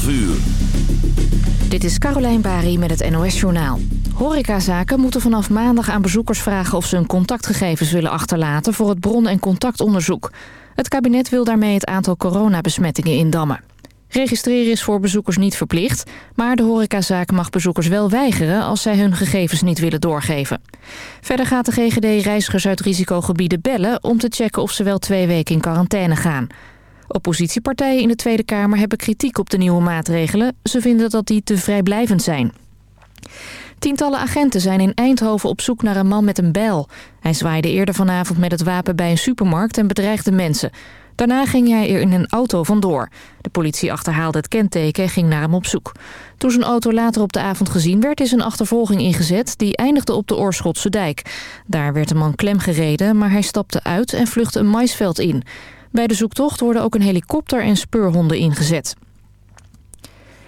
12 uur. Dit is Carolijn Bari met het NOS Journaal. Horecazaken moeten vanaf maandag aan bezoekers vragen of ze hun contactgegevens willen achterlaten voor het bron- en contactonderzoek. Het kabinet wil daarmee het aantal coronabesmettingen indammen. Registreren is voor bezoekers niet verplicht, maar de horecazaak mag bezoekers wel weigeren als zij hun gegevens niet willen doorgeven. Verder gaat de GGD reizigers uit risicogebieden bellen om te checken of ze wel twee weken in quarantaine gaan. Oppositiepartijen in de Tweede Kamer hebben kritiek op de nieuwe maatregelen. Ze vinden dat die te vrijblijvend zijn. Tientallen agenten zijn in Eindhoven op zoek naar een man met een bijl. Hij zwaaide eerder vanavond met het wapen bij een supermarkt en bedreigde mensen. Daarna ging hij er in een auto vandoor. De politie achterhaalde het kenteken en ging naar hem op zoek. Toen zijn auto later op de avond gezien werd, is een achtervolging ingezet... die eindigde op de Oorschotse dijk. Daar werd de man klemgereden, maar hij stapte uit en vluchtte een maisveld in. Bij de zoektocht worden ook een helikopter en speurhonden ingezet.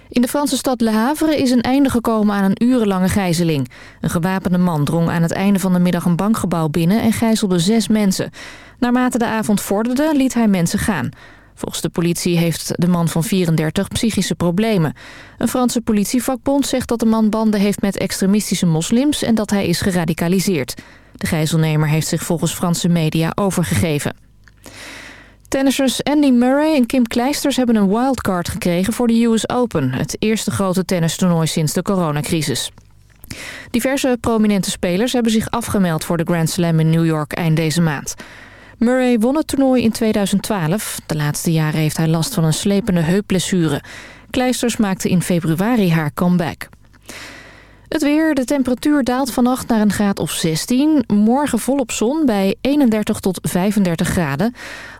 In de Franse stad Le Havre is een einde gekomen aan een urenlange gijzeling. Een gewapende man drong aan het einde van de middag een bankgebouw binnen en gijzelde zes mensen. Naarmate de avond vorderde liet hij mensen gaan. Volgens de politie heeft de man van 34 psychische problemen. Een Franse politievakbond zegt dat de man banden heeft met extremistische moslims en dat hij is geradicaliseerd. De gijzelnemer heeft zich volgens Franse media overgegeven. Tennissers Andy Murray en Kim Kleisters hebben een wildcard gekregen voor de US Open. Het eerste grote tennistoernooi sinds de coronacrisis. Diverse prominente spelers hebben zich afgemeld voor de Grand Slam in New York eind deze maand. Murray won het toernooi in 2012. De laatste jaren heeft hij last van een slepende heupblessure. Kleisters maakte in februari haar comeback. Het weer, de temperatuur daalt vannacht naar een graad of 16. Morgen volop zon bij 31 tot 35 graden.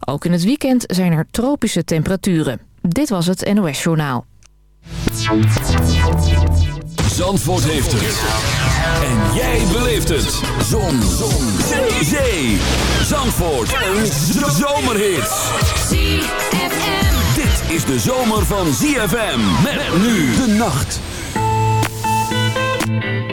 Ook in het weekend zijn er tropische temperaturen. Dit was het NOS Journaal. Zandvoort heeft het. En jij beleeft het. Zon. zon. Zee. Zee. Zandvoort. Een zomerhit. Dit is de zomer van ZFM. Met nu de nacht. Thank you.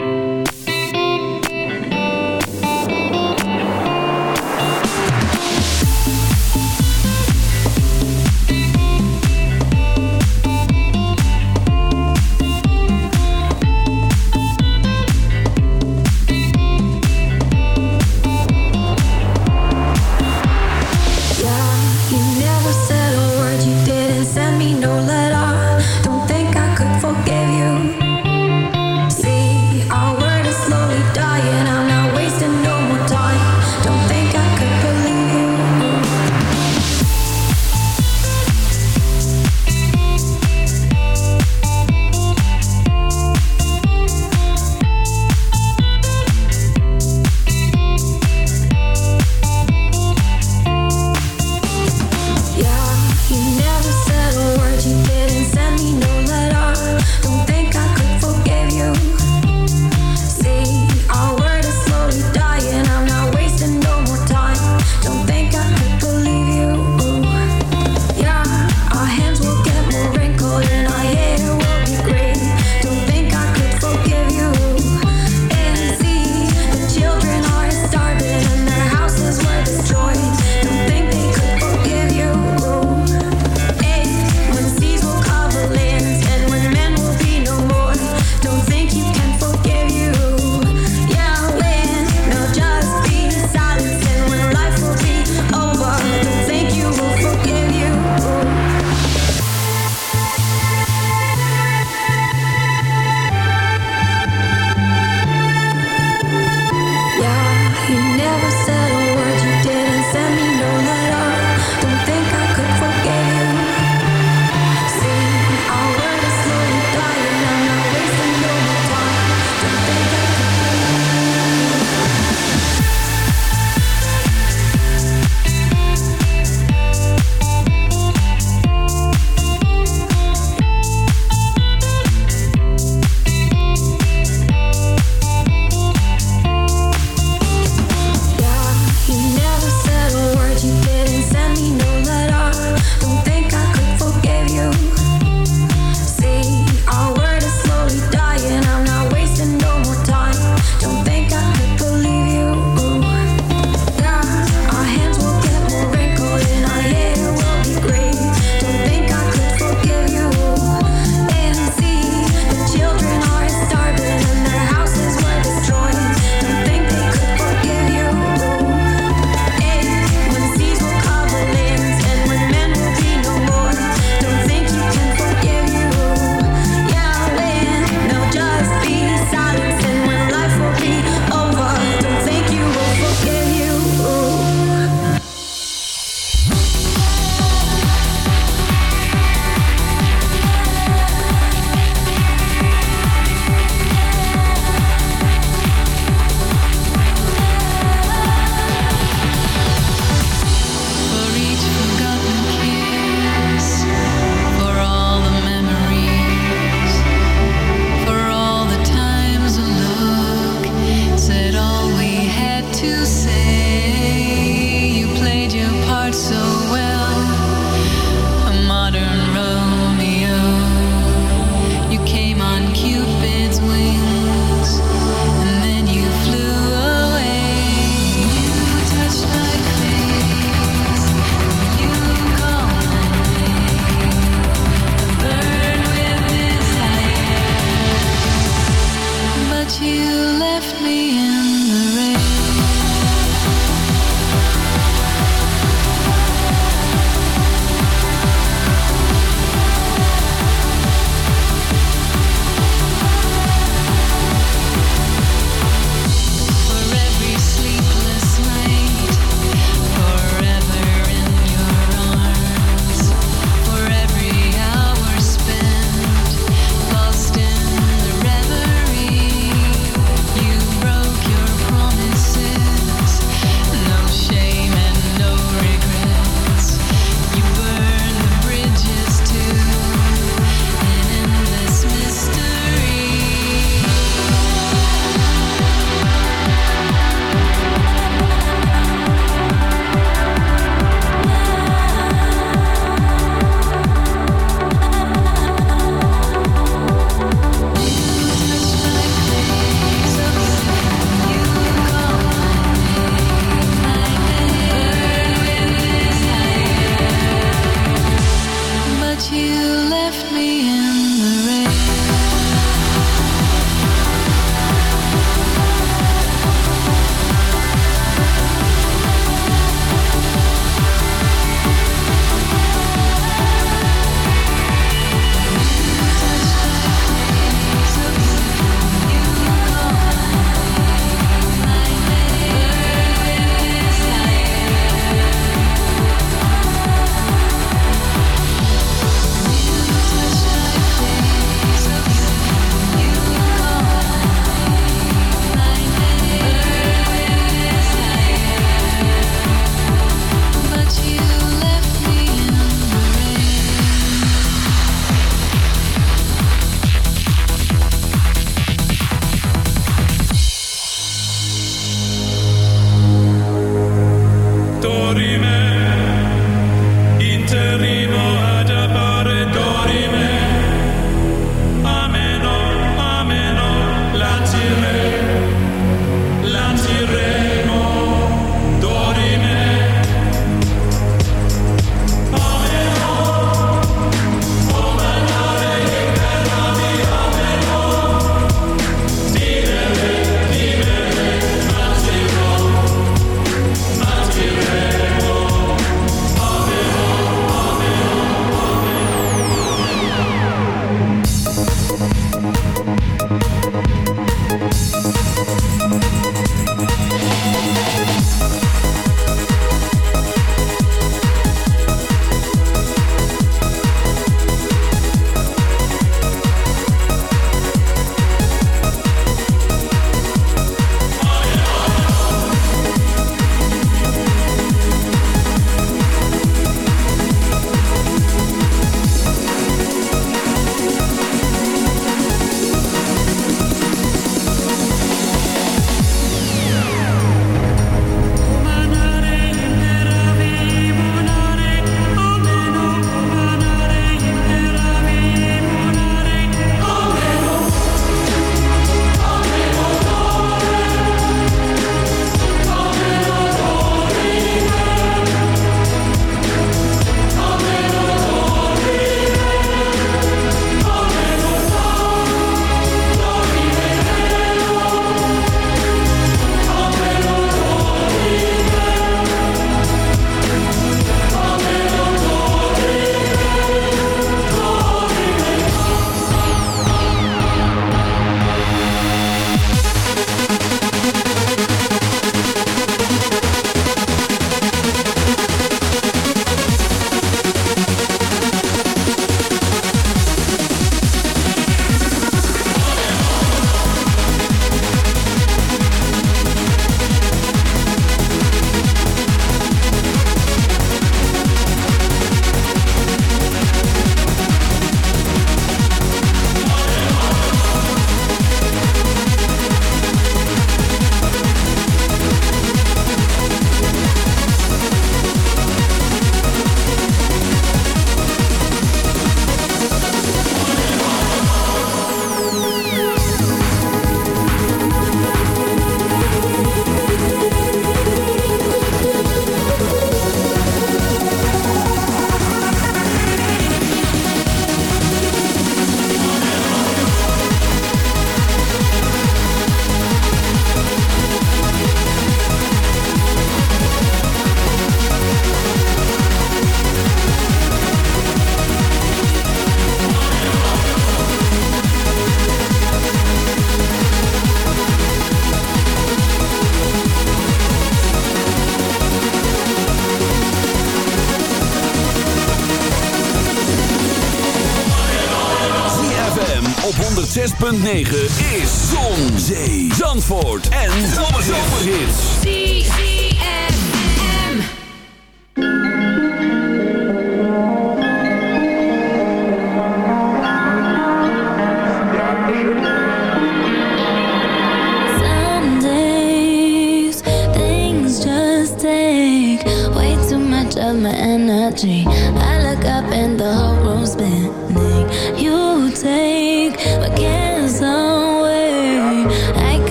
106.9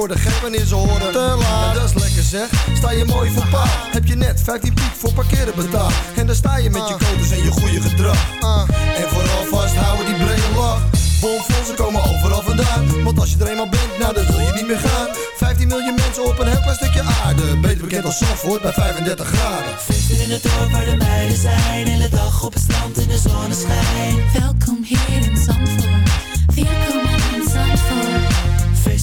worden gek wanneer ze horen. Te laat, dat is lekker zeg. Sta je mooi voor paal. Heb je net 15 piek voor parkeren betaald. En dan sta je met je codes en je goede gedrag. En vooral vasthouden die brede lach. Bomvol, ze komen overal vandaan. Want als je er eenmaal bent, nou dan wil je niet meer gaan. 15 miljoen mensen op een heel klein stukje aarde. Beter bekend als Zandvoort bij 35 graden. Feesten in het dorp waar de meiden zijn. Hele dag op het strand in de zonneschijn. Welkom hier in Zandvoort.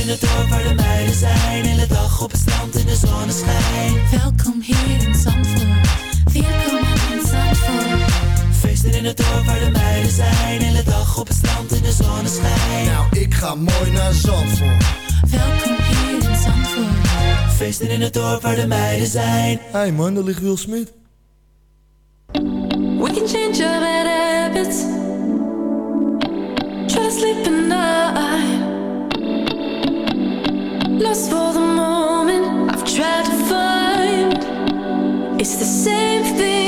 in het dorp waar de meiden zijn. Hele dag op het strand in de zonneschijn. Welkom hier in Zandvoort. Welkom in Zandvoort. Feesten in het dorp waar de meiden zijn. Hele dag op het strand in de zonneschijn. Nou, ik ga mooi naar Zandvoort. Welkom hier in Zandvoort. Feesten in het dorp waar de meiden zijn. Hey man, daar ligt Will Smith. We can change our bad habits. Try to sleep It's the same thing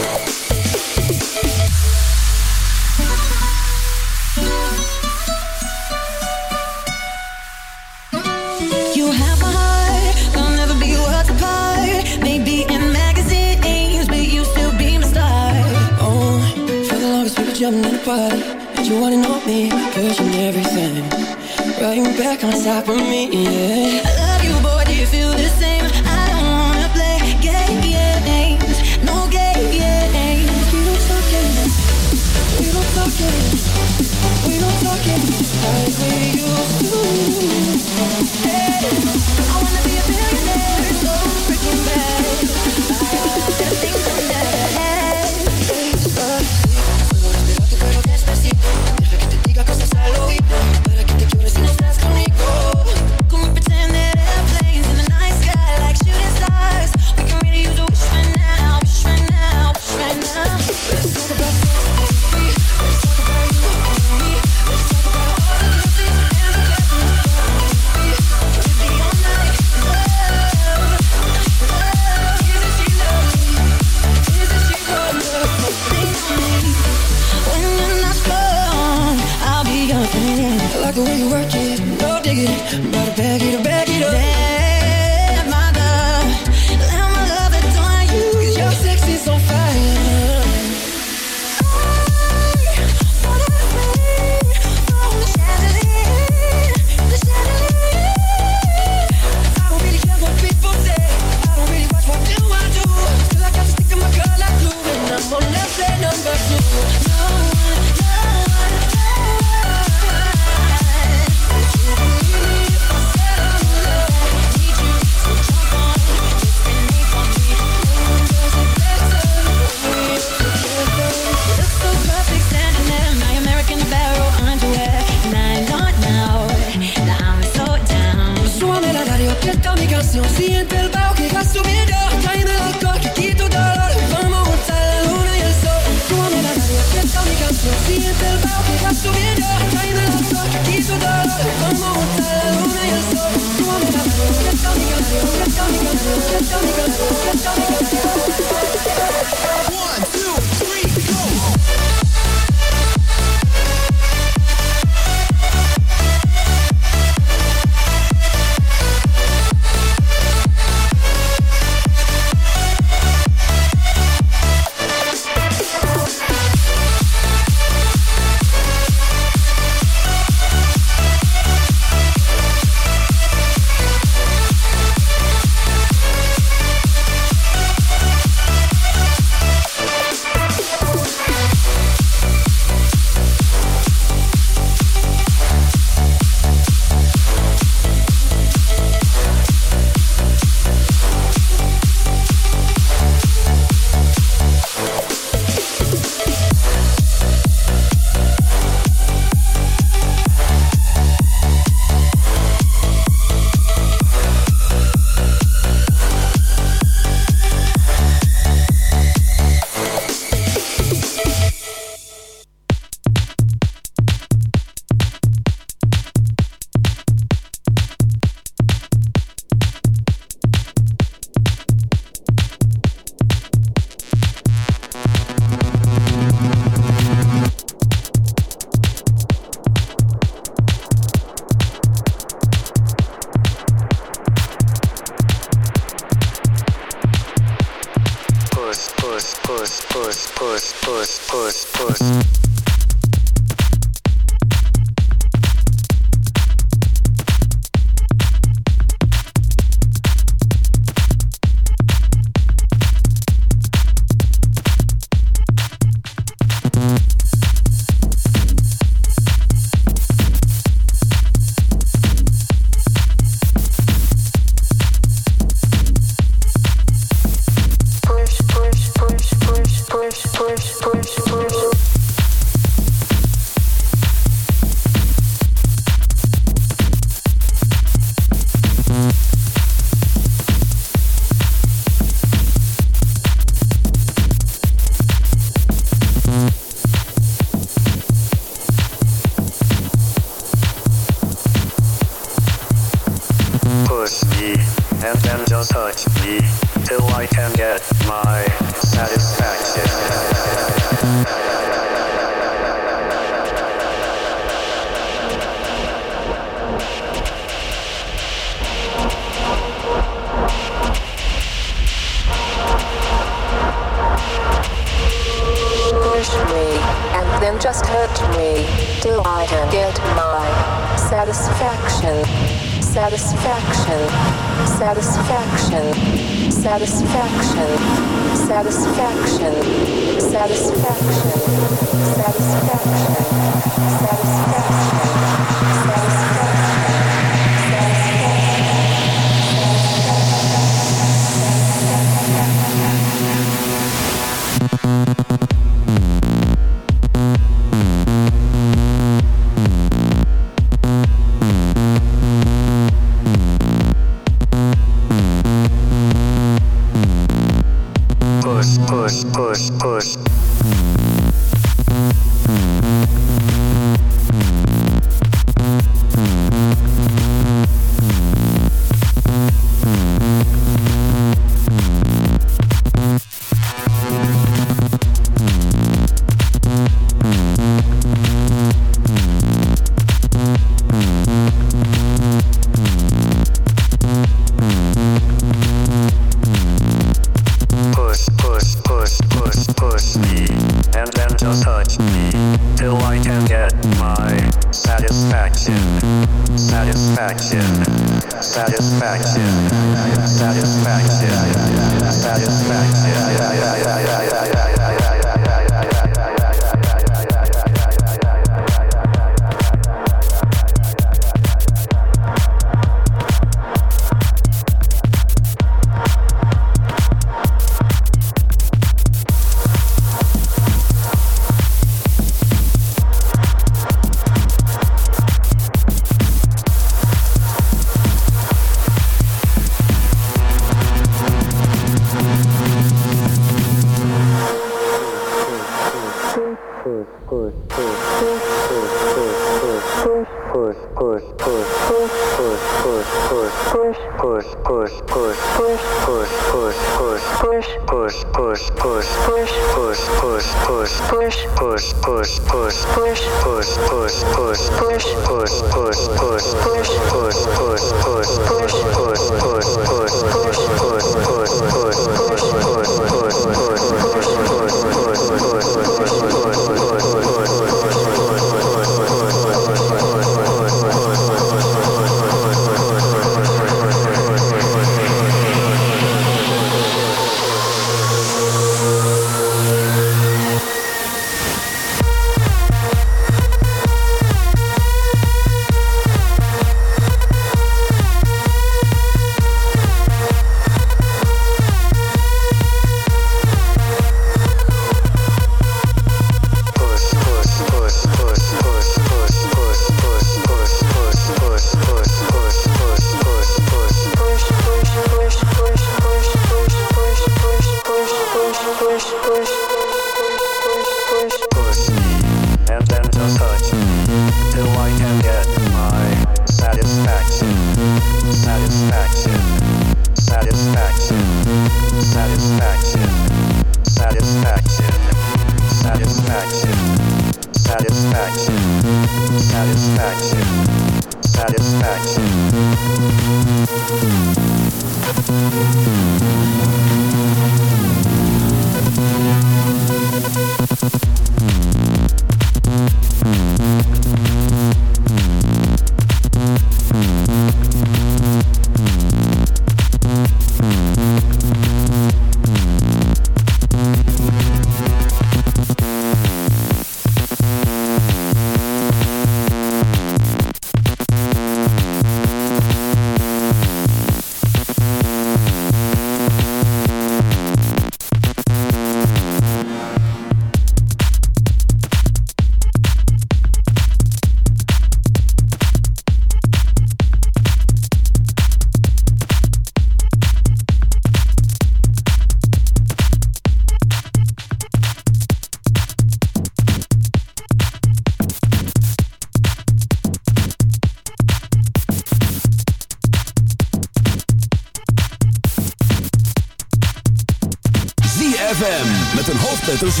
ZFM met een hoofdletter Z.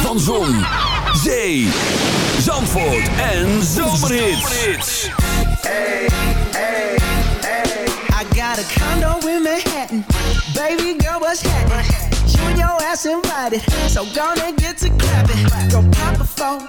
Van Zon, Zee, Zandvoort en Zomerhits. Hey, hey, hey. I got a condo in Manhattan. Baby girl, what's happening? You and your ass invited. So gonna get to clapping. Go pop a phone,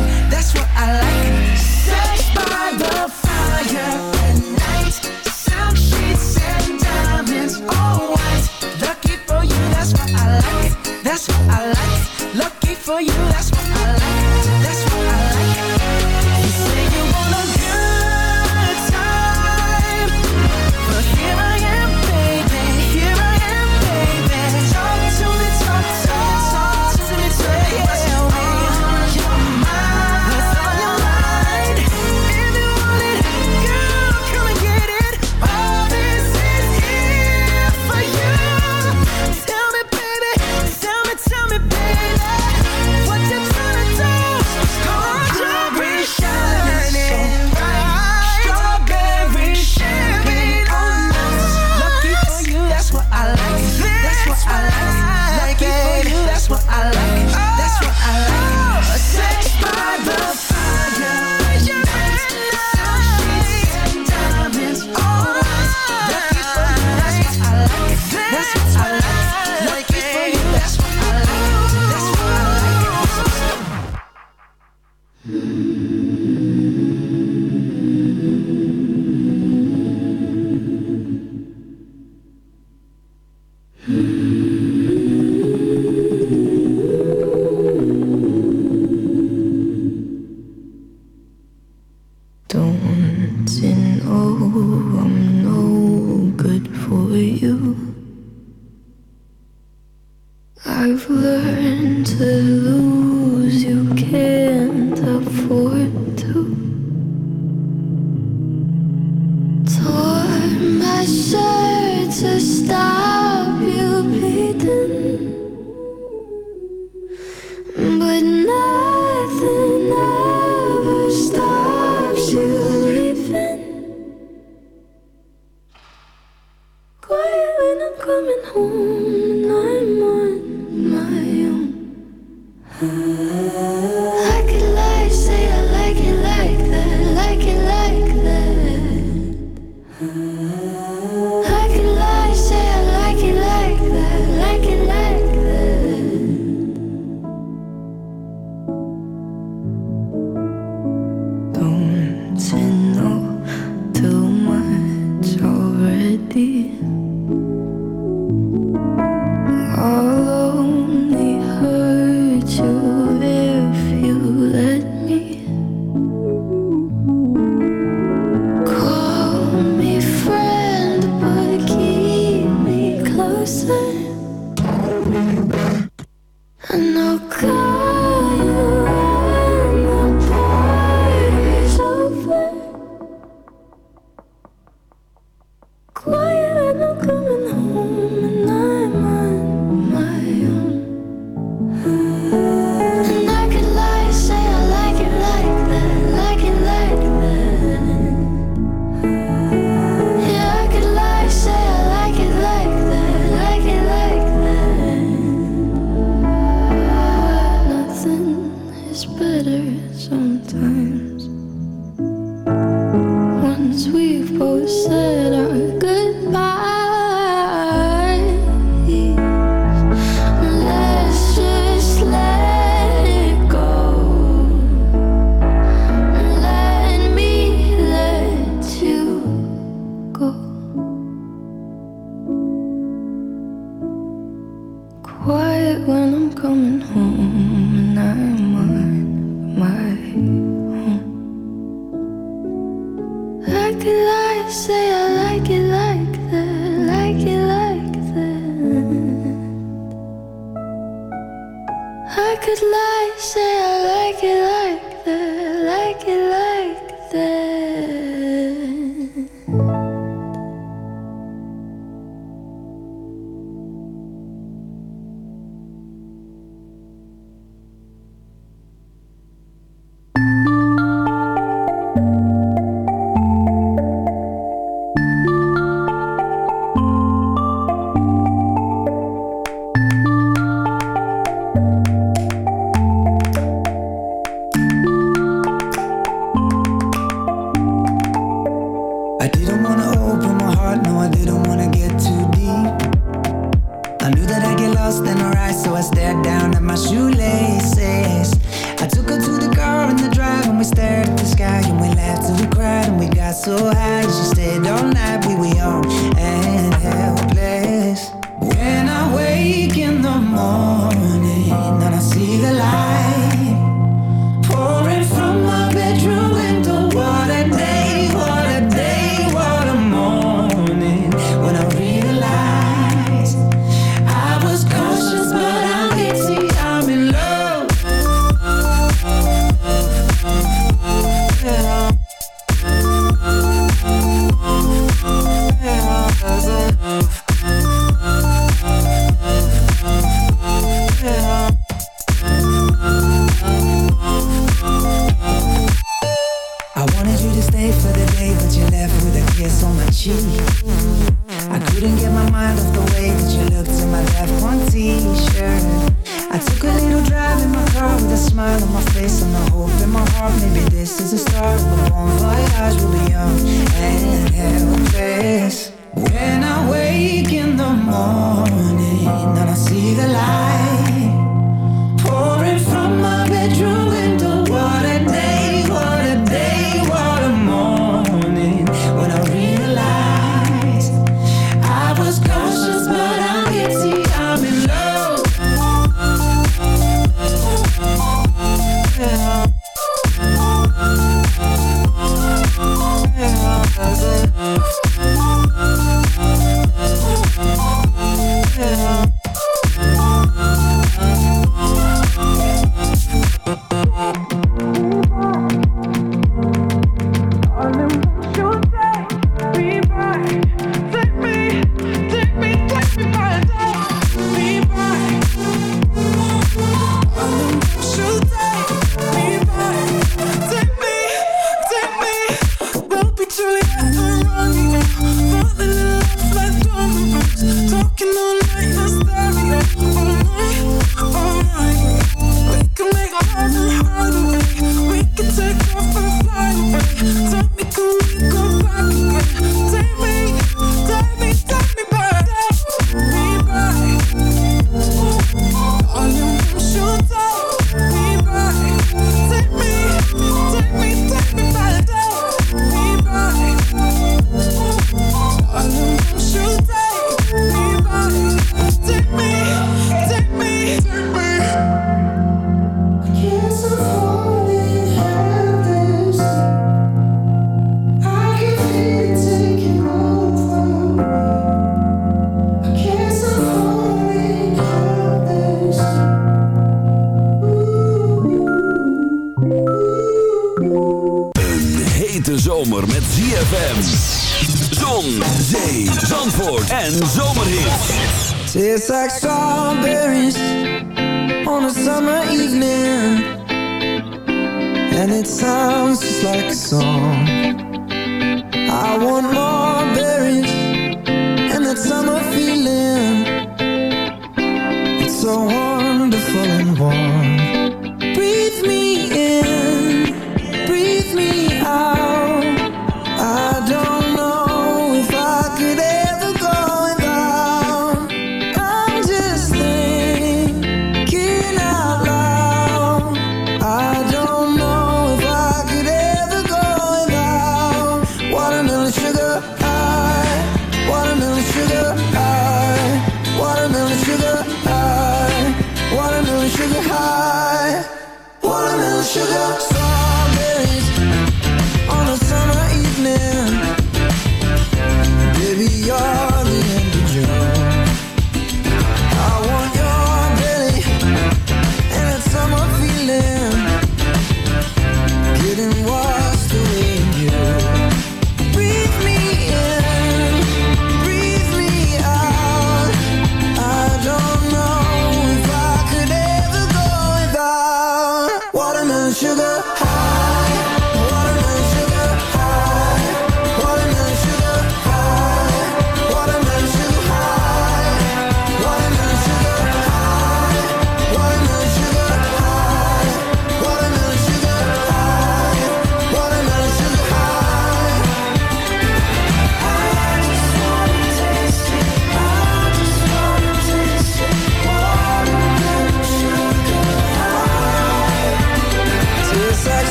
sugar.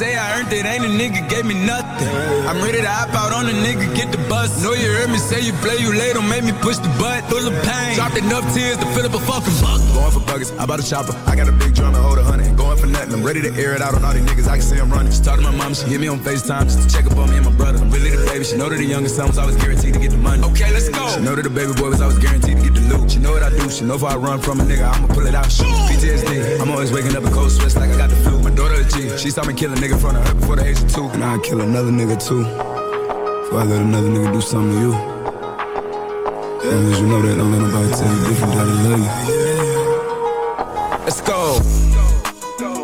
say I earned it, ain't a nigga gave me nothing. I'm ready to hop out on a nigga, get the bus. Know you heard me say you play, you late, don't make me push the butt. Full of pain, dropped enough tears to fill up a fucking buck. Going for buggers, I bought a chopper. I got a big drum and hold a hundred. Going for nothing, I'm ready to air it out on all these niggas. I can see I'm running. Just talk to my mom, she hit me on FaceTime just to check up on me and my brother. I'm really the baby, she know that the youngest son was always guaranteed to get the money. Okay, let's go. She know that the baby boy was always guaranteed know what I do, she know if I run from a nigga, I'ma pull it out. Shoot. PTSD, I'm always waking up in cold sweats like I got the flu. My daughter a G, she saw me kill a nigga in front of her before the age of two. And I'd kill another nigga too. Before I let another nigga do something to you. Long as you know that, don't let nobody tell you different that I love you. Let's go.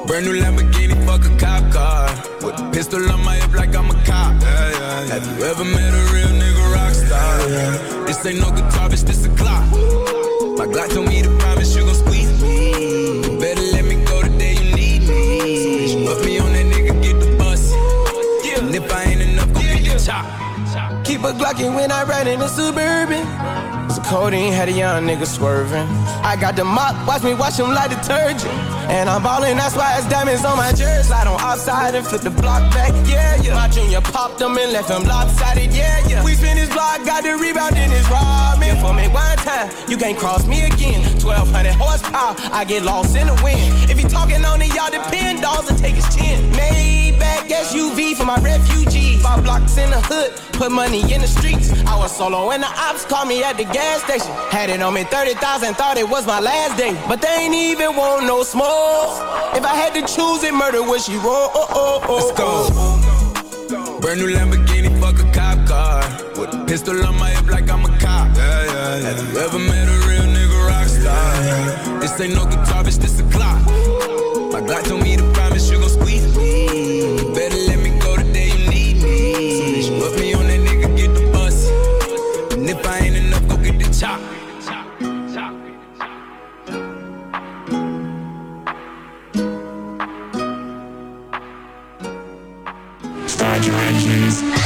Brand new Lamborghini, fuck a cop car. With a pistol on my hip like I'm a cop. Yeah, yeah, Have you ever met a real nigga rock star? This ain't no guitar, bitch, this a clock. My Glock told me to promise you gon' squeeze me. Better let me go the day you need me. So put me on that nigga, get the bus. And if I ain't enough, go get the chop. Keep a Glockin' when I ride in the Suburban. So codeine had a young nigga swerving. I got the mop, watch me wash him like detergent. And I'm ballin', that's why it's diamonds on my jersey. Slide on outside and flip the block back, yeah, yeah. My junior popped them and left them lopsided, yeah, yeah. We spin his block, got the rebound in his robbing. For me one time, you can't cross me again. 1200 horsepower, I get lost in the wind. If you talking on it, y'all depend, dolls and take his chin. Maybach SUV for my refugees. Five blocks in the hood, put money in the streets. I was solo and the ops called me at the gas station. Had it on me 30,000, thought it was my last day. But they ain't even want no smoke. If I had to choose it, murder would she roll? Oh, oh, oh, Let's go. Brand new Lamborghini, pistol on my hip like I'm a cop. Yeah, yeah, yeah. Have you ever met a real nigga rock star? This ain't no guitar, bitch, this a clock. My Glock told me to promise you gon' squeeze me. Better let me go the day you need me. So bitch, put me on that nigga, get the bus. And if I ain't enough, go get the chop. Start your engines.